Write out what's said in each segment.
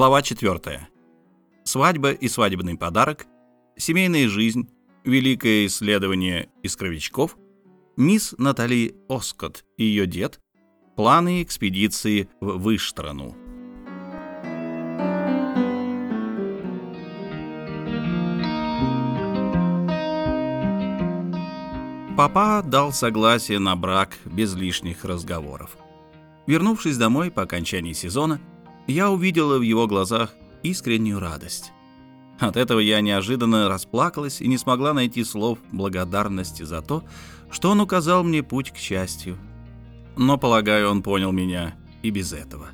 Глава 4. Свадьба и свадебный подарок, семейная жизнь, великое исследование искровичков, мисс Натали Оскот и ее дед, планы экспедиции в Выштрану. Папа дал согласие на брак без лишних разговоров. Вернувшись домой по окончании сезона, я увидела в его глазах искреннюю радость. От этого я неожиданно расплакалась и не смогла найти слов благодарности за то, что он указал мне путь к счастью. Но, полагаю, он понял меня и без этого.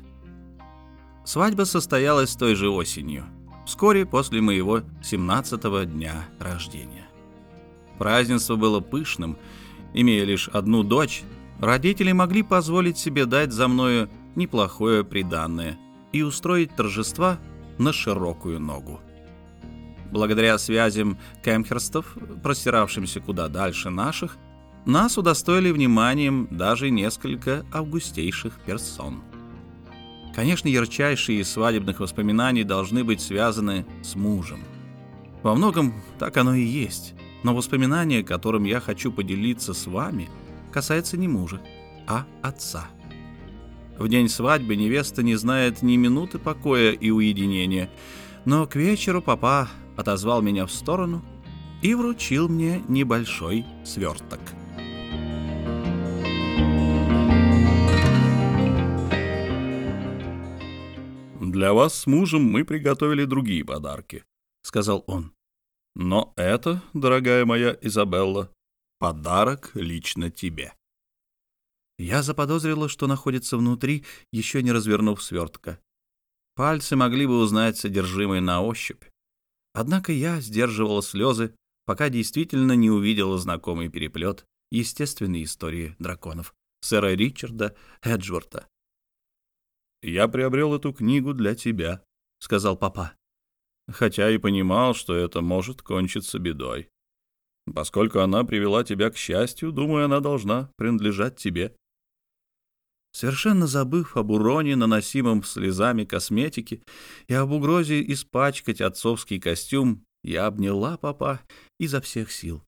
Свадьба состоялась той же осенью, вскоре после моего 17-го дня рождения. Празднество было пышным, имея лишь одну дочь, родители могли позволить себе дать за мною неплохое приданное – и устроить торжества на широкую ногу. Благодаря связям Кемхерстов, простиравшимся куда дальше наших, нас удостоили вниманием даже несколько августейших персон. Конечно, ярчайшие из свадебных воспоминаний должны быть связаны с мужем. Во многом так оно и есть, но воспоминание, которым я хочу поделиться с вами, касается не мужа, а отца. В день свадьбы невеста не знает ни минуты покоя и уединения, но к вечеру папа отозвал меня в сторону и вручил мне небольшой сверток. «Для вас с мужем мы приготовили другие подарки», — сказал он. «Но это, дорогая моя Изабелла, подарок лично тебе». Я заподозрила, что находится внутри, еще не развернув свертка. Пальцы могли бы узнать содержимое на ощупь. Однако я сдерживала слезы, пока действительно не увидела знакомый переплет естественной истории драконов сэра Ричарда Эджворта. «Я приобрел эту книгу для тебя», — сказал папа, хотя и понимал, что это может кончиться бедой. Поскольку она привела тебя к счастью, думаю, она должна принадлежать тебе. Совершенно забыв об уроне, наносимом слезами косметики, и об угрозе испачкать отцовский костюм, я обняла папа изо всех сил.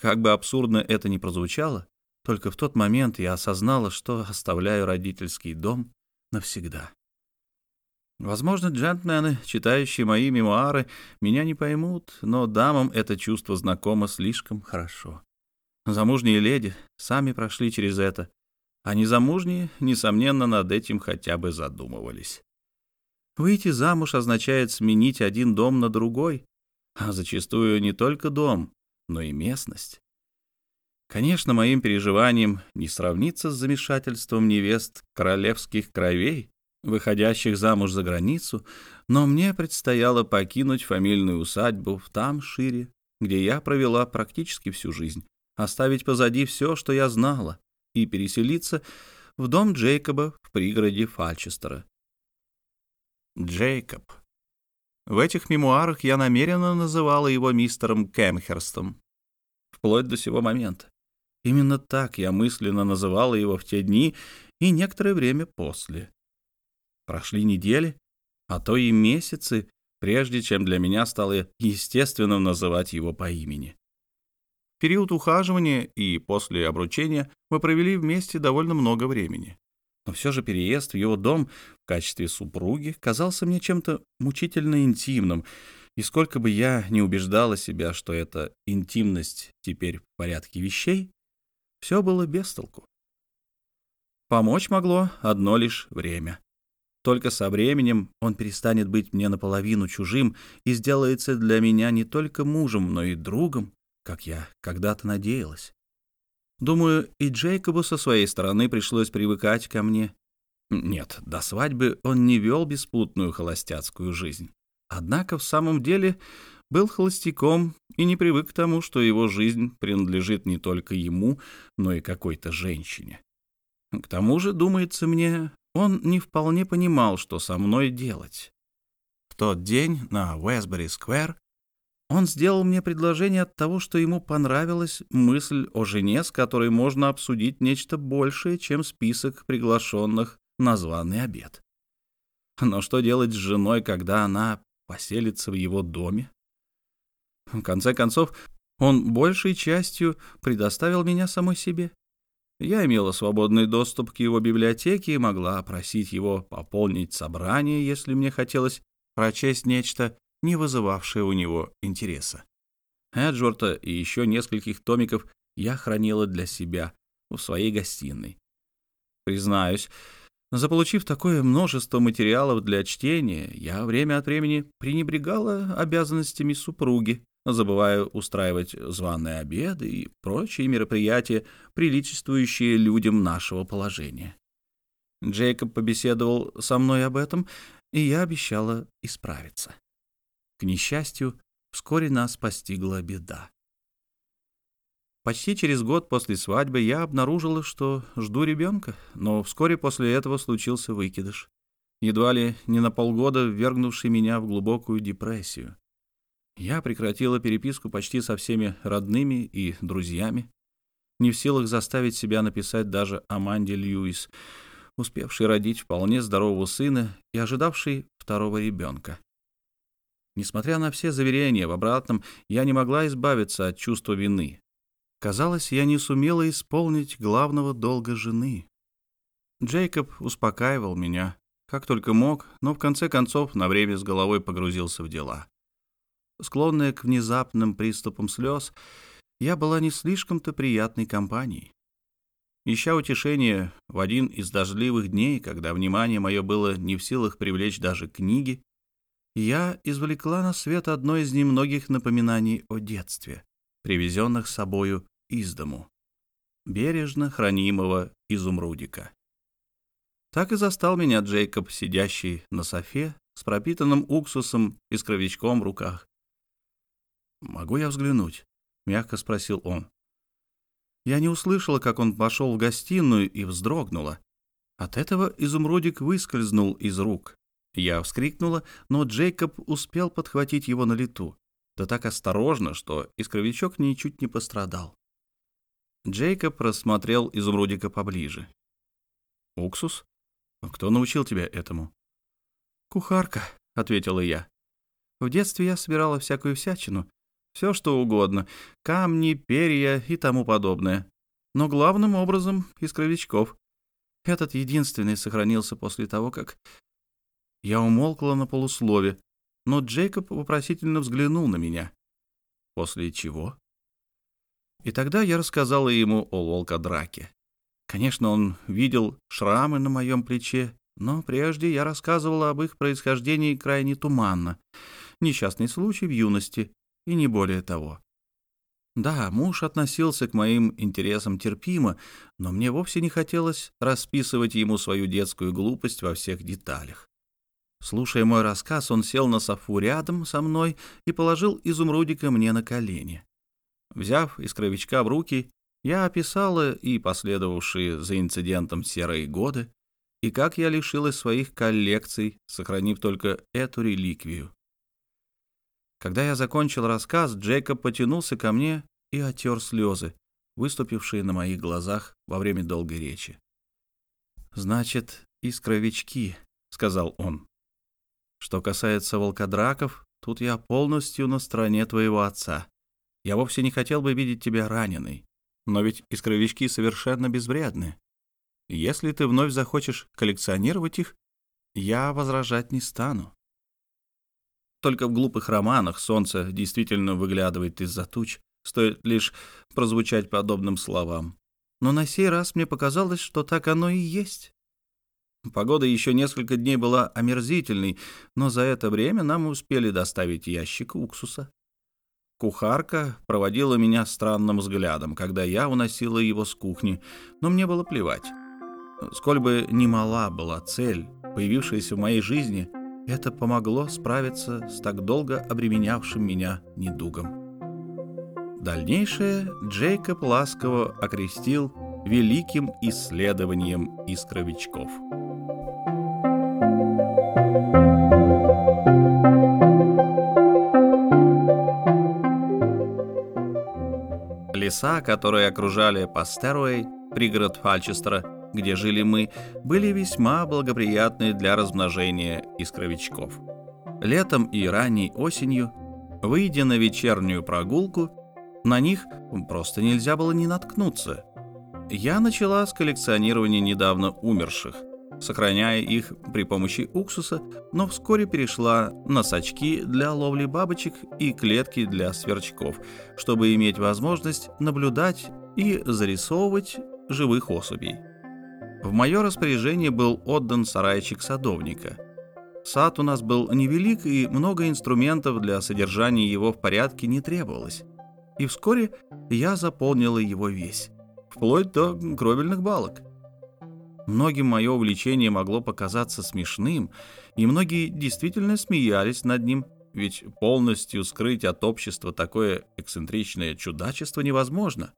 Как бы абсурдно это ни прозвучало, только в тот момент я осознала, что оставляю родительский дом навсегда. Возможно, джентльмены, читающие мои мемуары, меня не поймут, но дамам это чувство знакомо слишком хорошо. Замужние леди сами прошли через это, а незамужние, несомненно, над этим хотя бы задумывались. Выйти замуж означает сменить один дом на другой, а зачастую не только дом, но и местность. Конечно, моим переживанием не сравнится с замешательством невест королевских кровей, выходящих замуж за границу, но мне предстояло покинуть фамильную усадьбу в Тамшире, где я провела практически всю жизнь, оставить позади все, что я знала, и переселиться в дом Джейкоба в пригороде Фальчестера. Джейкоб. В этих мемуарах я намеренно называла его мистером Кемхерстом. Вплоть до сего момента. Именно так я мысленно называла его в те дни и некоторое время после. Прошли недели, а то и месяцы, прежде чем для меня стало естественным называть его по имени период ухаживания и после обручения мы провели вместе довольно много времени. Но все же переезд в его дом в качестве супруги казался мне чем-то мучительно интимным, и сколько бы я не убеждала себя, что эта интимность теперь в порядке вещей, все было без толку. Помочь могло одно лишь время. Только со временем он перестанет быть мне наполовину чужим и сделается для меня не только мужем, но и другом, как я когда-то надеялась. Думаю, и Джейкобу со своей стороны пришлось привыкать ко мне. Нет, до свадьбы он не вел беспутную холостяцкую жизнь. Однако в самом деле был холостяком и не привык к тому, что его жизнь принадлежит не только ему, но и какой-то женщине. К тому же, думается мне, он не вполне понимал, что со мной делать. В тот день на Уэсбери-сквер он сделал мне предложение от того, что ему понравилась мысль о жене, с которой можно обсудить нечто большее, чем список приглашенных на званый обед. Но что делать с женой, когда она поселится в его доме? В конце концов, он большей частью предоставил меня самой себе. Я имела свободный доступ к его библиотеке и могла просить его пополнить собрание, если мне хотелось прочесть нечто, не вызывавшее у него интереса. Эджворта и еще нескольких томиков я хранила для себя в своей гостиной. Признаюсь, заполучив такое множество материалов для чтения, я время от времени пренебрегала обязанностями супруги, забывая устраивать званые обеды и прочие мероприятия, приличествующие людям нашего положения. Джейкоб побеседовал со мной об этом, и я обещала исправиться. К несчастью, вскоре нас постигла беда. Почти через год после свадьбы я обнаружила, что жду ребенка, но вскоре после этого случился выкидыш, едва ли не на полгода ввергнувший меня в глубокую депрессию. Я прекратила переписку почти со всеми родными и друзьями, не в силах заставить себя написать даже Аманде Льюис, успевшей родить вполне здорового сына и ожидавшей второго ребенка. Несмотря на все заверения в обратном, я не могла избавиться от чувства вины. Казалось, я не сумела исполнить главного долга жены. Джейкоб успокаивал меня, как только мог, но в конце концов на время с головой погрузился в дела. Склонная к внезапным приступам слез, я была не слишком-то приятной компанией. Ища утешения в один из дождливых дней, когда внимание мое было не в силах привлечь даже книги, я извлекла на свет одно из немногих напоминаний о детстве, привезенных с собою из дому, бережно хранимого изумрудика. Так и застал меня Джейкоб, сидящий на софе с пропитанным уксусом и с кровичком в руках. «Могу я взглянуть?» — мягко спросил он. Я не услышала, как он пошел в гостиную и вздрогнула. От этого изумрудик выскользнул из рук. Я вскрикнула, но Джейкоб успел подхватить его на лету. Да так осторожно, что искровичок ничуть не пострадал. Джейкоб рассмотрел изумрудика поближе. «Уксус? Кто научил тебя этому?» «Кухарка», — ответила я. «В детстве я собирала всякую всячину, все что угодно, камни, перья и тому подобное. Но главным образом из кровичков. Этот единственный сохранился после того, как... Я умолкла на полуслове, но Джейкоб вопросительно взглянул на меня. После чего? И тогда я рассказала ему о волкодраке. Конечно, он видел шрамы на моем плече, но прежде я рассказывала об их происхождении крайне туманно. Несчастный случай в юности, и не более того. Да, муж относился к моим интересам терпимо, но мне вовсе не хотелось расписывать ему свою детскую глупость во всех деталях. Слушая мой рассказ, он сел на софу рядом со мной и положил изумрудика мне на колени. Взяв из кровичка в руки, я описала и последовавшие за инцидентом серые годы, и как я лишилась своих коллекций, сохранив только эту реликвию. Когда я закончил рассказ, Джейкоб потянулся ко мне и отер слезы, выступившие на моих глазах во время долгой речи. «Значит, искровички», — сказал он. «Что касается волкодраков, тут я полностью на стороне твоего отца. Я вовсе не хотел бы видеть тебя раненой, но ведь искровички совершенно безвредны. Если ты вновь захочешь коллекционировать их, я возражать не стану. Только в глупых романах солнце действительно выглядывает из-за туч, стоит лишь прозвучать подобным словам. Но на сей раз мне показалось, что так оно и есть. Погода еще несколько дней была омерзительной, но за это время нам успели доставить ящик уксуса. Кухарка проводила меня странным взглядом, когда я уносила его с кухни, но мне было плевать. Сколь бы ни мала была цель, появившаяся в моей жизни — это помогло справиться с так долго обременявшим меня недугом. Дальнейшее Джейкоб ласково окрестил великим исследованием искровичков. Леса, которые окружали Пастеруэй, пригород Фальчестера, где жили мы, были весьма благоприятны для размножения искровичков. Летом и ранней осенью, выйдя на вечернюю прогулку, на них просто нельзя было не наткнуться. Я начала с коллекционирования недавно умерших, сохраняя их при помощи уксуса, но вскоре перешла на сачки для ловли бабочек и клетки для сверчков, чтобы иметь возможность наблюдать и зарисовывать живых особей. В мое распоряжение был отдан сарайчик садовника. Сад у нас был невелик, и много инструментов для содержания его в порядке не требовалось. И вскоре я заполнила его весь, вплоть до кровельных балок. Многим мое увлечение могло показаться смешным, и многие действительно смеялись над ним, ведь полностью скрыть от общества такое эксцентричное чудачество невозможно.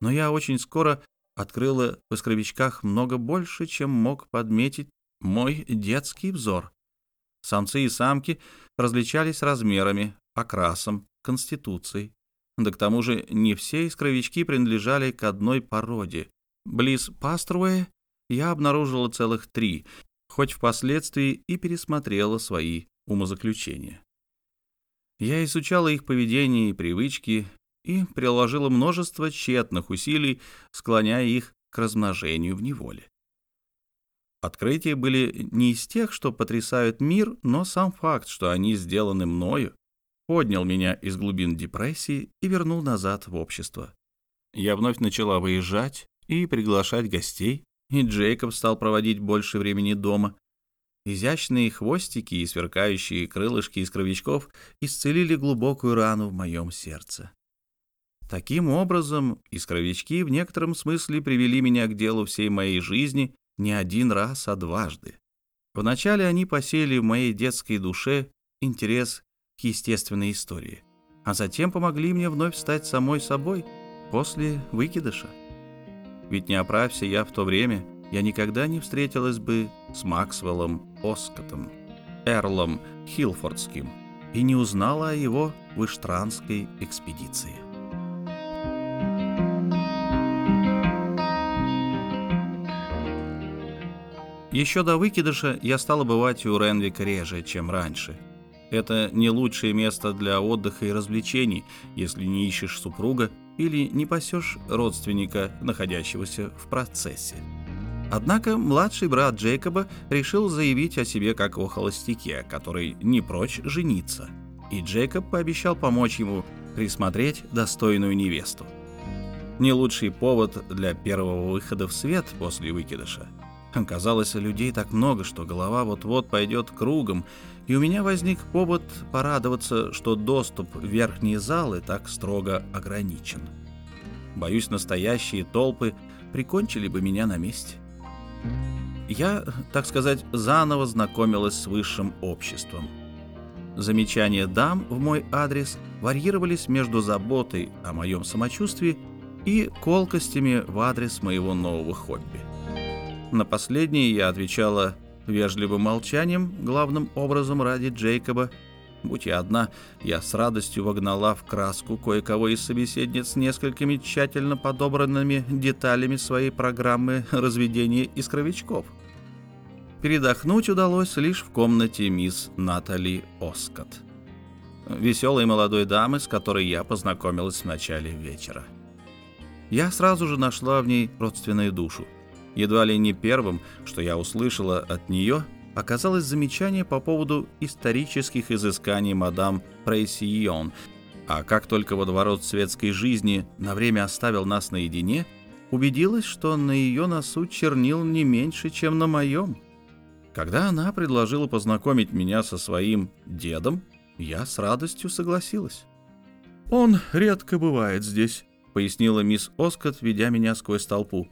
Но я очень скоро открыла в искровичках много больше, чем мог подметить мой детский взор. Самцы и самки различались размерами, окрасом, конституцией. Да к тому же не все искровички принадлежали к одной породе. Близ Паструэ я обнаружила целых три, хоть впоследствии и пересмотрела свои умозаключения. Я изучала их поведение и привычки и приложила множество тщетных усилий, склоняя их к размножению в неволе. Открытия были не из тех, что потрясают мир, но сам факт, что они сделаны мною, поднял меня из глубин депрессии и вернул назад в общество. Я вновь начала выезжать и приглашать гостей, и Джейкоб стал проводить больше времени дома. Изящные хвостики и сверкающие крылышки из кровичков исцелили глубокую рану в моем сердце. Таким образом, искровички в некотором смысле привели меня к делу всей моей жизни не один раз, а дважды. Вначале они посеяли в моей детской душе интерес к естественной истории, а затем помогли мне вновь стать самой собой после выкидыша. Ведь не оправься я в то время, я никогда не встретилась бы с Максвеллом Оскотом, Эрлом Хилфордским и не узнала о его выштранской экспедиции. Еще до выкидыша я стала бывать у Ренвика реже, чем раньше. Это не лучшее место для отдыха и развлечений, если не ищешь супруга или не пасешь родственника, находящегося в процессе. Однако младший брат Джейкоба решил заявить о себе как о холостяке, который не прочь жениться, и Джейкоб пообещал помочь ему присмотреть достойную невесту. Не лучший повод для первого выхода в свет после выкидыша. Казалось, людей так много, что голова вот-вот пойдет кругом, и у меня возник повод порадоваться, что доступ в верхние залы так строго ограничен. Боюсь, настоящие толпы прикончили бы меня на месте. Я, так сказать, заново знакомилась с высшим обществом. Замечания дам в мой адрес варьировались между заботой о моем самочувствии и колкостями в адрес моего нового хобби. На последнее я отвечала вежливым молчанием, главным образом ради Джейкоба. Будь я одна, я с радостью вогнала в краску кое-кого из собеседниц несколькими тщательно подобранными деталями своей программы разведения искровичков. Передохнуть удалось лишь в комнате мисс Натали Оскот, веселой молодой дамы, с которой я познакомилась в начале вечера. Я сразу же нашла в ней родственную душу — Едва ли не первым, что я услышала от нее, оказалось замечание по поводу исторических изысканий мадам Прейсион, а как только водоворот светской жизни на время оставил нас наедине, убедилась, что на ее носу чернил не меньше, чем на моем. Когда она предложила познакомить меня со своим дедом, я с радостью согласилась. «Он редко бывает здесь», — пояснила мисс Оскот, ведя меня сквозь толпу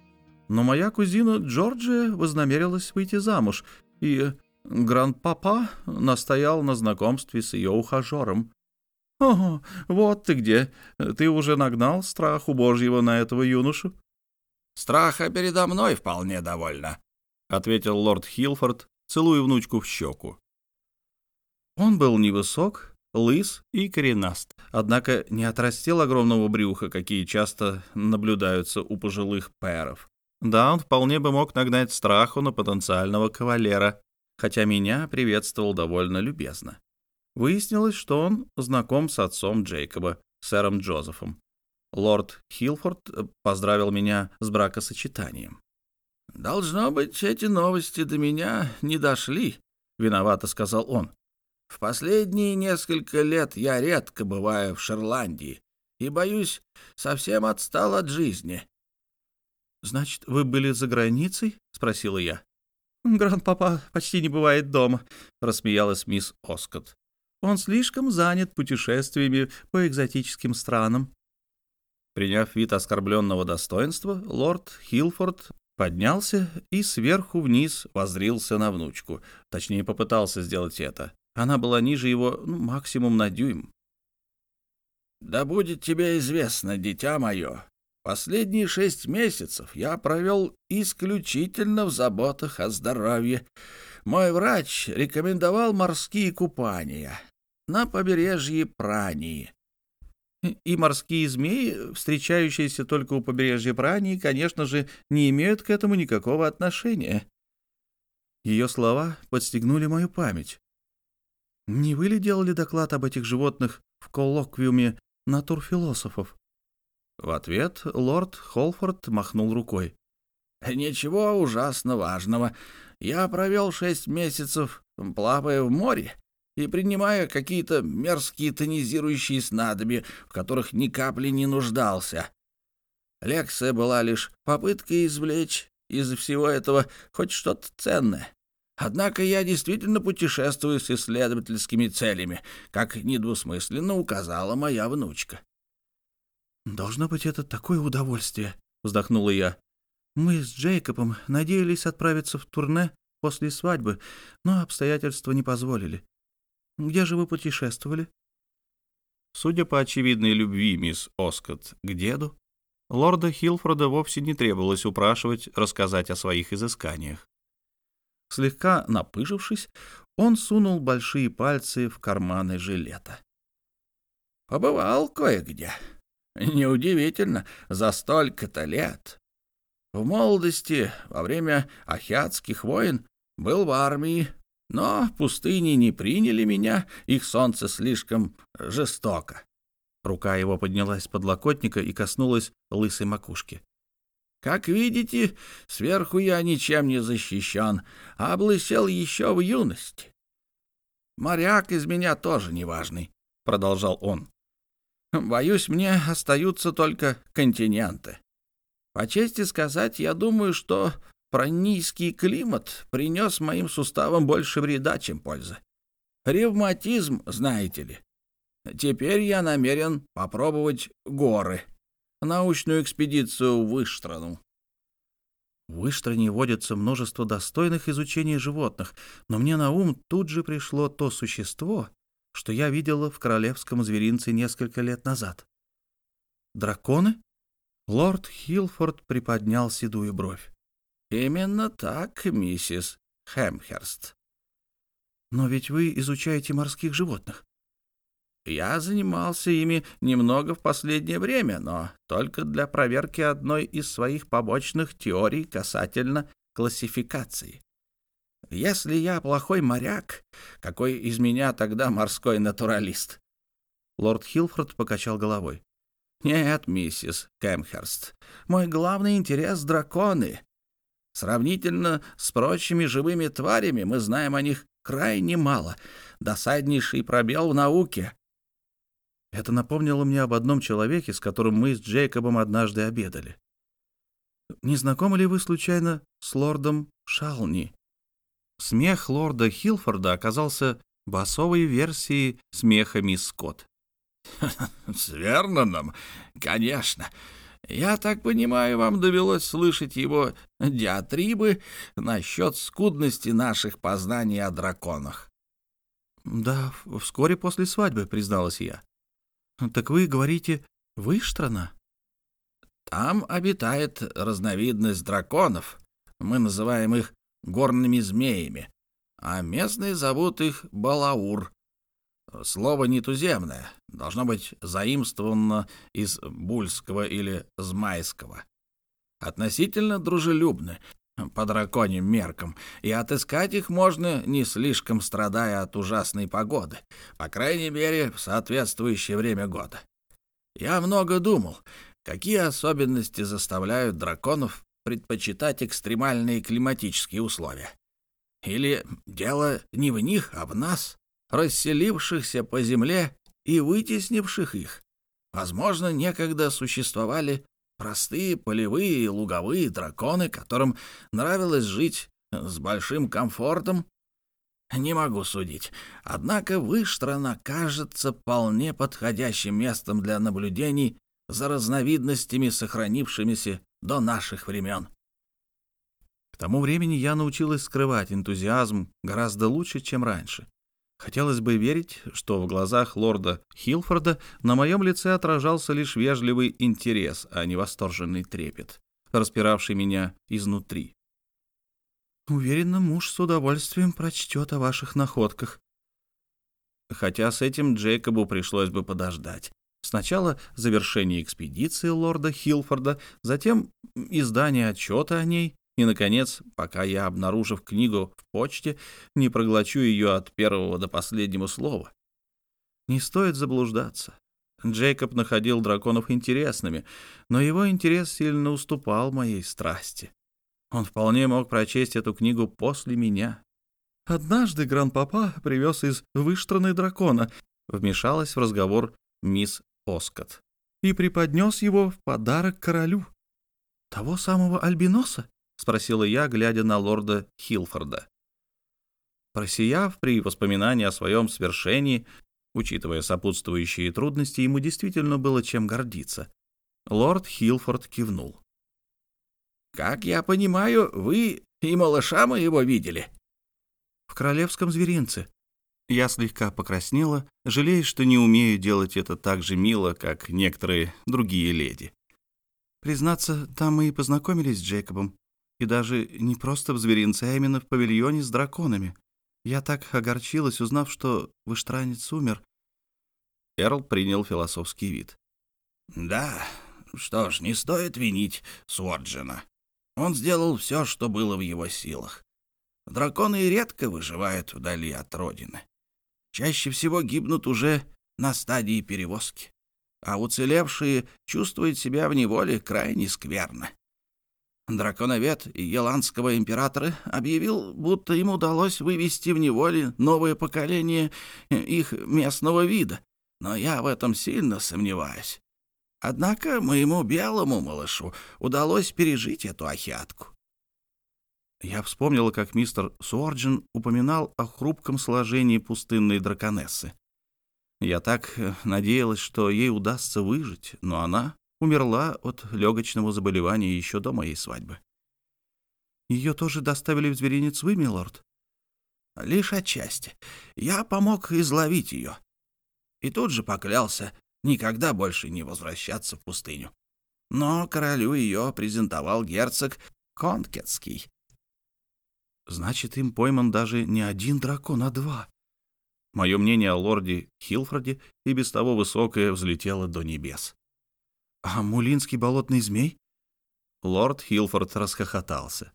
но моя кузина Джорджия вознамерилась выйти замуж, и гранд-папа настоял на знакомстве с ее ухажером. «Ого, вот ты где! Ты уже нагнал страху Божьего на этого юношу?» «Страха передо мной вполне довольно», — ответил лорд Хилфорд, целуя внучку в щеку. Он был невысок, лыс и коренаст, однако не отрастил огромного брюха, какие часто наблюдаются у пожилых пэров. Да, он вполне бы мог нагнать страху на потенциального кавалера, хотя меня приветствовал довольно любезно. Выяснилось, что он знаком с отцом Джейкоба, сэром Джозефом. Лорд Хилфорд поздравил меня с бракосочетанием. «Должно быть, эти новости до меня не дошли», — виновато сказал он. «В последние несколько лет я редко бываю в Шотландии и, боюсь, совсем отстал от жизни». «Значит, вы были за границей?» — спросила я. «Гранд-папа почти не бывает дома», — рассмеялась мисс Оскотт. «Он слишком занят путешествиями по экзотическим странам». Приняв вид оскорбленного достоинства, лорд Хилфорд поднялся и сверху вниз воззрился на внучку. Точнее, попытался сделать это. Она была ниже его ну, максимум на дюйм. «Да будет тебе известно, дитя мое, последние шесть месяцев я провел исключительно в заботах о здоровье. Мой врач рекомендовал морские купания на побережье Прании. И морские змеи, встречающиеся только у побережья Прании, конечно же, не имеют к этому никакого отношения. Ее слова подстегнули мою память. Не вы ли делали доклад об этих животных в коллоквиуме натурфилософов? В ответ лорд Холфорд махнул рукой. «Ничего ужасно важного. Я провел шесть месяцев, плавая в море, и принимая какие-то мерзкие тонизирующие снадобья, в которых ни капли не нуждался. Лекция была лишь попыткой извлечь из всего этого хоть что-то ценное. Однако я действительно путешествую с исследовательскими целями, как недвусмысленно указала моя внучка. «Должно быть, это такое удовольствие», — вздохнула я. «Мы с Джейкобом надеялись отправиться в турне после свадьбы, но обстоятельства не позволили. Где же вы путешествовали?» Судя по очевидной любви мисс Оскотт к деду, лорда Хилфорда вовсе не требовалось упрашивать рассказать о своих изысканиях. Слегка напыжившись, он сунул большие пальцы в карманы жилета. «Побывал кое-где. Неудивительно, за столько-то лет. В молодости, во время ахиатских войн, был в армии, но пустыни не приняли меня, их солнце слишком жестоко. Рука его поднялась с подлокотника и коснулась лысой макушки. Как видите, сверху я ничем не защищен, а облысел еще в юности. Моряк из меня тоже неважный, — продолжал он. Боюсь, мне остаются только континенты. По чести сказать, я думаю, что Пронийский климат принес моим суставам больше вреда, чем пользы. Ревматизм, знаете ли. Теперь я намерен попробовать горы. Научную экспедицию в Иштрану. В Иштране водится множество достойных изучения животных, но мне на ум тут же пришло то существо, что я видела в королевском зверинце несколько лет назад. Драконы? Лорд Хилфорд приподнял седую бровь. «Именно так, миссис Хэмхерст». «Но ведь вы изучаете морских животных». «Я занимался ими немного в последнее время, но только для проверки одной из своих побочных теорий касательно классификации. Если я плохой моряк, какой из меня тогда морской натуралист?» Лорд Хилфорд покачал головой. «Нет, миссис Кэмхерст, мой главный интерес — драконы. Сравнительно с прочими живыми тварями мы знаем о них крайне мало. Досаднейший пробел в науке. Это напомнило мне об одном человеке, с которым мы с Джейкобом однажды обедали. Не знакомы ли вы случайно с лордом Шални? Смех лорда Хилфорда оказался басовой версией смеха мисс Скотт. «С Верноном? Конечно. Я так понимаю, вам довелось слышать его диатрибы насчет скудности наших познаний о драконах. Да, вскоре после свадьбы, призналась я. Так вы говорите, Выштрана? Там обитает разновидность драконов. Мы называем их горными змеями, а местные зовут их балаур. Слово не туземное, должно быть заимствовано из бульского или змайского. относительно дружелюбны по драконьим меркам, и отыскать их можно, не слишком страдая от ужасной погоды, по крайней мере, в соответствующее время года. Я много думал, какие особенности заставляют драконов предпочитать экстремальные климатические условия. Или дело не в них, а в нас, расселившихся по земле и вытеснивших их. Возможно, некогда существовали простые полевые и луговые драконы, которым нравилось жить с большим комфортом. Не могу судить. Однако Выштрана кажется вполне подходящим местом для наблюдений за разновидностями, сохранившимися до наших времен. К тому времени я научилась скрывать энтузиазм гораздо лучше, чем раньше. Хотелось бы верить, что в глазах лорда Хилфорда на моем лице отражался лишь вежливый интерес, а не восторженный трепет, распиравший меня изнутри. «Уверена, муж с удовольствием прочтет о ваших находках». Хотя с этим Джейкобу пришлось бы подождать. Сначала завершение экспедиции лорда Хилфорда, затем издание отчета о ней, и, наконец, пока я, обнаружив книгу в почте, не проглочу ее от первого до последнего слова. Не стоит заблуждаться. Джейкоб находил драконов интересными, но его интерес сильно уступал моей страсти. Он вполне мог прочесть эту книгу после меня. Однажды гран-папа привез из выштраны дракона, вмешалась в разговор мисс Оскот, и преподнес его в подарок королю. Того самого альбиноса? — спросила я, глядя на лорда Хилфорда. Просияв при воспоминании о своем свершении, учитывая сопутствующие трудности, ему действительно было чем гордиться. Лорд Хилфорд кивнул. «Как я понимаю, вы и малыша моего видели?» «В королевском зверинце». Я слегка покраснела, жалея, что не умею делать это так же мило, как некоторые другие леди. Признаться, там мы и познакомились с Джейкобом. И даже не просто в зверинце, а именно в павильоне с драконами. Я так огорчилась, узнав, что выштранец умер. Эрл принял философский вид. «Да, что ж, не стоит винить Суорджина. Он сделал все, что было в его силах. Драконы редко выживают вдали от родины. Чаще всего гибнут уже на стадии перевозки, а уцелевшие чувствуют себя в неволе крайне скверно. Драконовед Еландского императора объявил, будто им удалось вывести в неволе новое поколение их местного вида, но я в этом сильно сомневаюсь. Однако моему белому малышу удалось пережить эту охятку. Я вспомнила, как мистер Суорджин упоминал о хрупком сложении пустынной драконессы. Я так надеялась, что ей удастся выжить, но она умерла от легочного заболевания еще до моей свадьбы. Ее тоже доставили в зверинец вы, милорд? Лишь отчасти. Я помог изловить ее. И тут же поклялся никогда больше не возвращаться в пустыню. Но королю ее презентовал герцог Конкетский. Значит, им пойман даже не один дракон, а два. Мое мнение о лорде Хилфорде и без того высокое взлетело до небес. «А мулинский болотный змей?» Лорд Хилфорд расхохотался.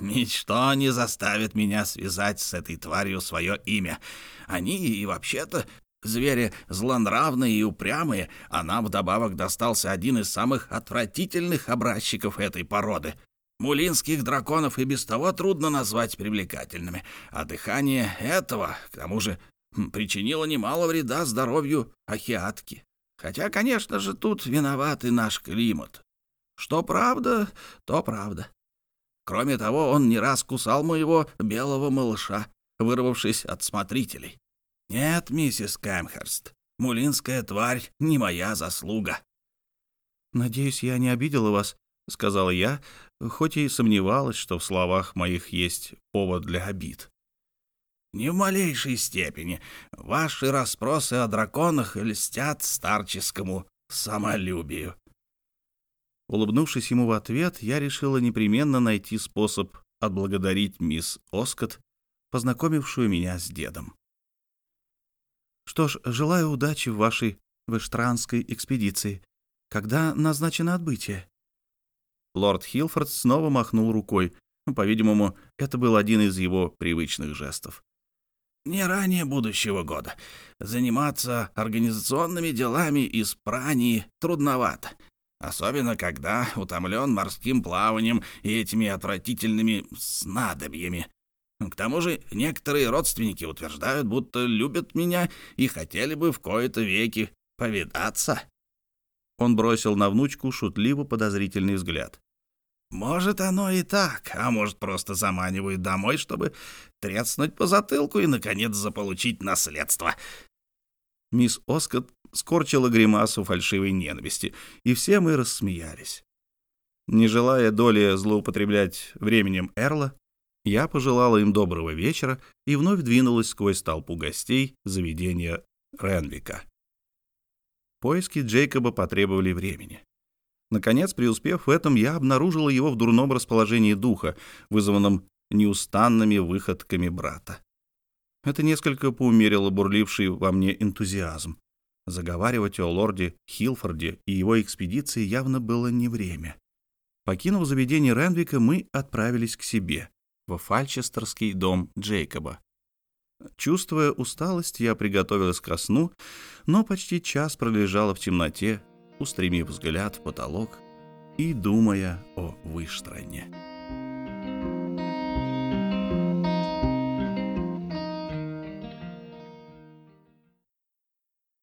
«Ничто не заставит меня связать с этой тварью свое имя. Они и вообще-то звери злонравные и упрямые, а нам вдобавок достался один из самых отвратительных образчиков этой породы. Мулинских драконов и без того трудно назвать привлекательными, а дыхание этого, к тому же, причинило немало вреда здоровью ахиатки. Хотя, конечно же, тут виноват и наш климат. Что правда, то правда. Кроме того, он не раз кусал моего белого малыша, вырвавшись от смотрителей. Нет, миссис Кэмхерст, мулинская тварь не моя заслуга. «Надеюсь, я не обидела вас», — сказала я, хоть и сомневалась, что в словах моих есть повод для обид. «Ни в малейшей степени. Ваши расспросы о драконах льстят старческому самолюбию». Улыбнувшись ему в ответ, я решила непременно найти способ отблагодарить мисс Оскот, познакомившую меня с дедом. «Что ж, желаю удачи в вашей вештранской экспедиции. Когда назначено отбытие?» Лорд Хилфорд снова махнул рукой. По-видимому, это был один из его привычных жестов. «Не ранее будущего года. Заниматься организационными делами из прани трудновато. Особенно, когда утомлен морским плаванием и этими отвратительными снадобьями. К тому же некоторые родственники утверждают, будто любят меня и хотели бы в кои-то веки повидаться». Он бросил на внучку шутливо подозрительный взгляд. «Может, оно и так, а может, просто заманивают домой, чтобы треснуть по затылку и, наконец, заполучить наследство». Мисс Оскот скорчила гримасу фальшивой ненависти, и все мы рассмеялись. Не желая доли злоупотреблять временем Эрла, я пожелала им доброго вечера и вновь двинулась сквозь толпу гостей заведения Ренвика. Поиски Джейкоба потребовали времени. Наконец, преуспев в этом, я обнаружила его в дурном расположении духа, вызванном неустанными выходками брата. Это несколько поумерило бурливший во мне энтузиазм. Заговаривать о лорде Хилфорде и его экспедиции явно было не время. Покинув заведение Ренвика, мы отправились к себе во фальчестерский дом Джейкоба. Чувствуя усталость, я приготовилась ко сну, но почти час пролежала в темноте, устремив взгляд в потолок и думая о Выштроне.